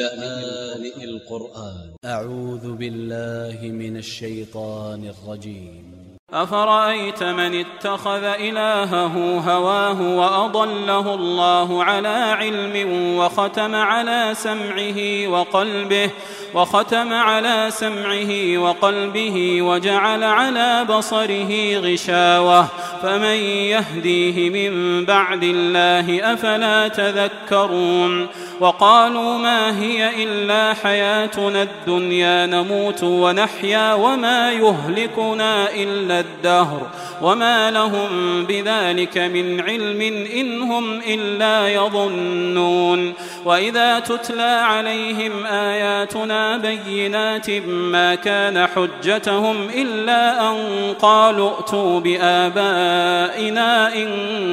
لآن القرآن. أ ع و ذ ب ا ل ل ه من ا ل ش ي ط ا ن ا ل ج ي م أفرأيت من اتخذ إلهه هواه وأضله الله على علم وختم على سمعه وقلبه وختم على سمعه وقلبه وجعل على بصره غشاوة. فمن يهديه من بعد الله أفلا تذكرون؟ وقالوا ما هي إلا حياتنا الدنيا نموت ونحيا وما يهلكنا إلا الدهر. وما لهم بذلك من علم إن هم إلا يظنون. وإذا تتلى عليهم آياتنا بينات ما كان حجتهم إلا أن قالوا ائتوا بآبائنا إن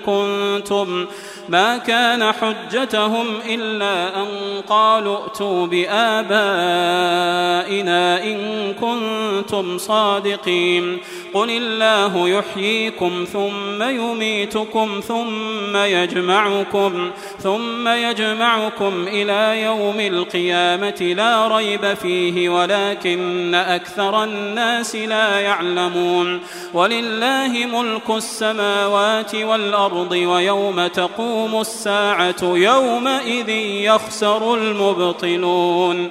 كنتم ما كان حجتهم إلا أن قالوا ائتوا بآبائنا إن كنتم صادقين. قل الله يحييكم ثم يميتكم ثم يجمعكم ثم يجمعكم إلى يوم القيامة لا ريب فيه ولكن أكثر الناس لا يعلمون. ولله ملك السماوات والأرض ويوم تقوم الساعة يومئذ يخسر المبطلون.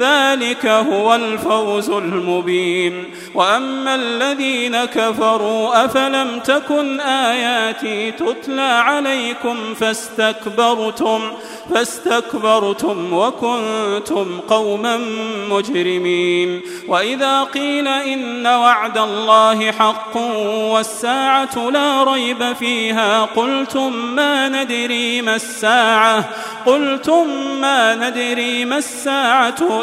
ذلك هو الفوز المبين. وأما الذين كفروا أفلم تكن آياتي تتلى عليكم فاستكبرتم فاستكبرتم وكنتم قوما مجرمين. وإذا قيل إن وعد الله حق والساعة لا ريب فيها قلتم ما ندري ما الساعة قلتم ما ندري ما الساعة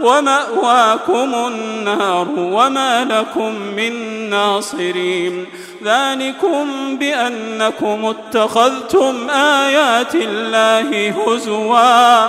ومأواكم النار وما لكم من ناصرين. ذلكم بأنكم اتخذتم آيات الله هزوا.